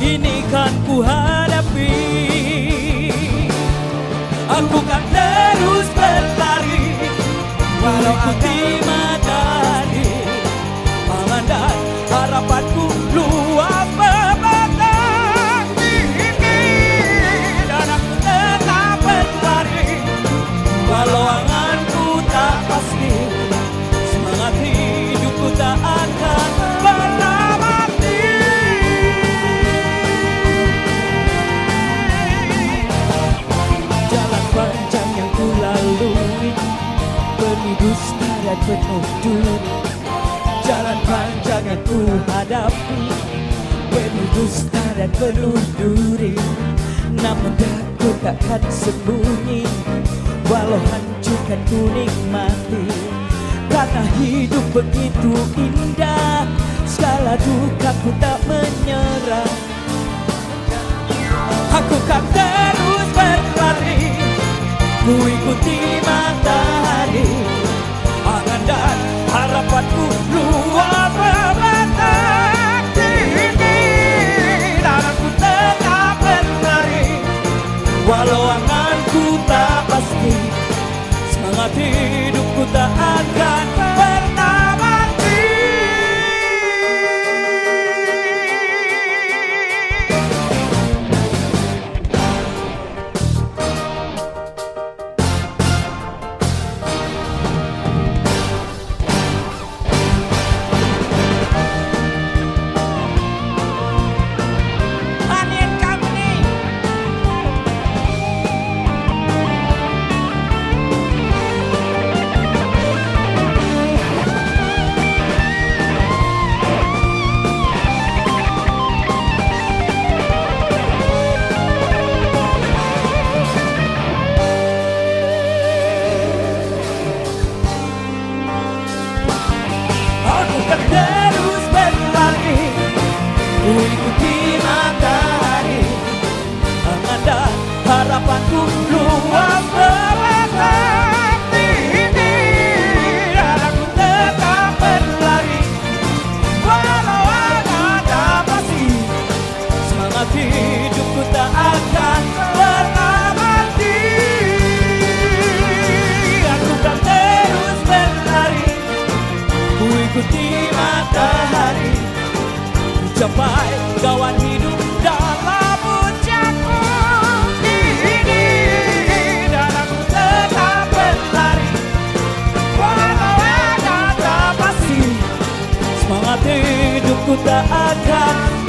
Ini kan ku hadapi. Aku kan terus berlari Dusta dan penuh Jalan panjang yang ku hadapi. Penuh dusta dan penuh duri Namun aku takkan sembunyi. Walau hancurkan ku nikmati. Karena hidup begitu indah. Segala duka ku tak menyerah. Aku kan terus berlari. Ku ikuti matahari Terus berlari? Ku ikuti matahari harapanku luas membentang Ku ikuti matahari. Ku capai kawan hidup dalam puncakmu ini Dan aku tetap berlari. Walau ada pasti Semangat hidupku tak akan